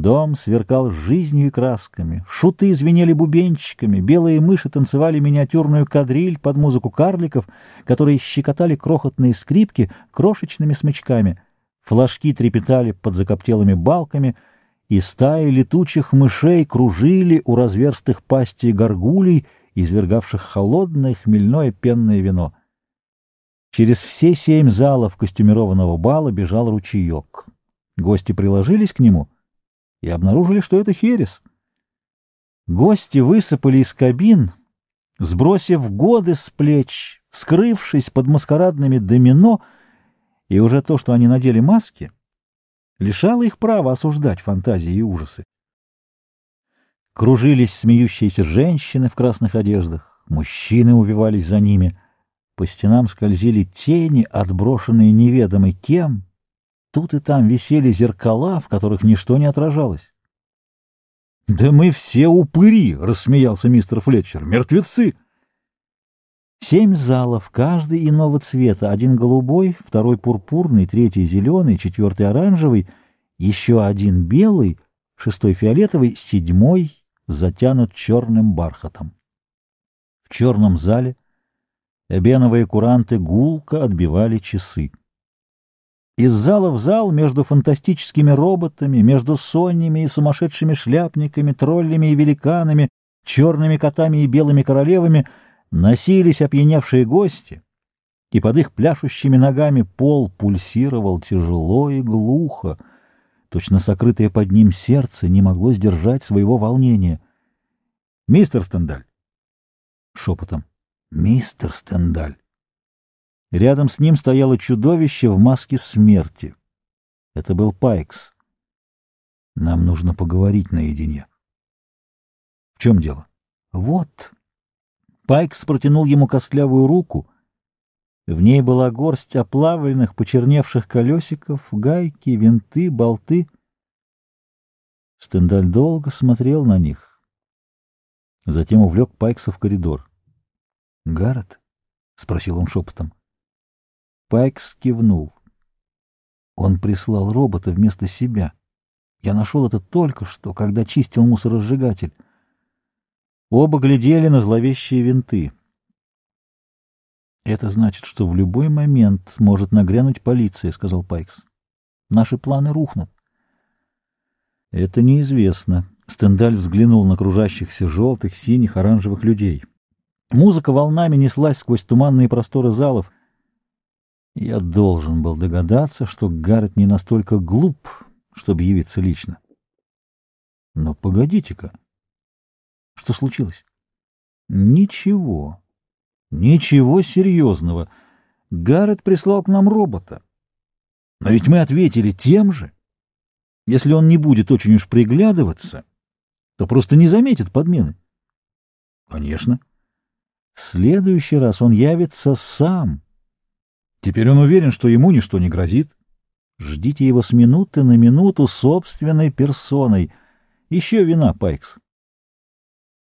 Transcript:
Дом сверкал жизнью и красками, шуты звенели бубенчиками, белые мыши танцевали миниатюрную кадриль под музыку карликов, которые щекотали крохотные скрипки крошечными смычками, флажки трепетали под закоптелыми балками, и стаи летучих мышей кружили у разверстых пастей горгулей, извергавших холодное хмельное пенное вино. Через все семь залов костюмированного бала бежал ручеек. Гости приложились к нему — и обнаружили, что это херес. Гости высыпали из кабин, сбросив годы с плеч, скрывшись под маскарадными домино, и уже то, что они надели маски, лишало их права осуждать фантазии и ужасы. Кружились смеющиеся женщины в красных одеждах, мужчины увивались за ними, по стенам скользили тени, отброшенные неведомой кем — Тут и там висели зеркала, в которых ничто не отражалось. «Да мы все упыри!» — рассмеялся мистер Флетчер. «Мертвецы!» Семь залов, каждый иного цвета. Один голубой, второй пурпурный, третий зеленый, четвертый оранжевый, еще один белый, шестой фиолетовый, седьмой затянут черным бархатом. В черном зале эбеновые куранты гулко отбивали часы. Из зала в зал между фантастическими роботами, между сонями и сумасшедшими шляпниками, троллями и великанами, черными котами и белыми королевами носились опьяневшие гости, и под их пляшущими ногами пол пульсировал тяжело и глухо, точно сокрытое под ним сердце не могло сдержать своего волнения. «Мистер Стендаль!» Шепотом. «Мистер Стендаль!» Рядом с ним стояло чудовище в маске смерти. Это был Пайкс. Нам нужно поговорить наедине. В чем дело? Вот. Пайкс протянул ему костлявую руку. В ней была горсть оплавленных, почерневших колесиков, гайки, винты, болты. Стендаль долго смотрел на них. Затем увлек Пайкса в коридор. — Гаррет? — спросил он шепотом. Пайкс кивнул. Он прислал робота вместо себя. Я нашел это только что, когда чистил мусоросжигатель. Оба глядели на зловещие винты. «Это значит, что в любой момент может нагрянуть полиция», — сказал Пайкс. «Наши планы рухнут». «Это неизвестно». Стендаль взглянул на кружащихся желтых, синих, оранжевых людей. Музыка волнами неслась сквозь туманные просторы залов — я должен был догадаться, что Гаррет не настолько глуп, чтобы явиться лично. Но погодите-ка. Что случилось? Ничего. Ничего серьезного. Гаррет прислал к нам робота. Но ведь мы ответили тем же. Если он не будет очень уж приглядываться, то просто не заметит подмены. Конечно. В следующий раз он явится сам. Теперь он уверен, что ему ничто не грозит. Ждите его с минуты на минуту собственной персоной. Еще вина, Пайкс.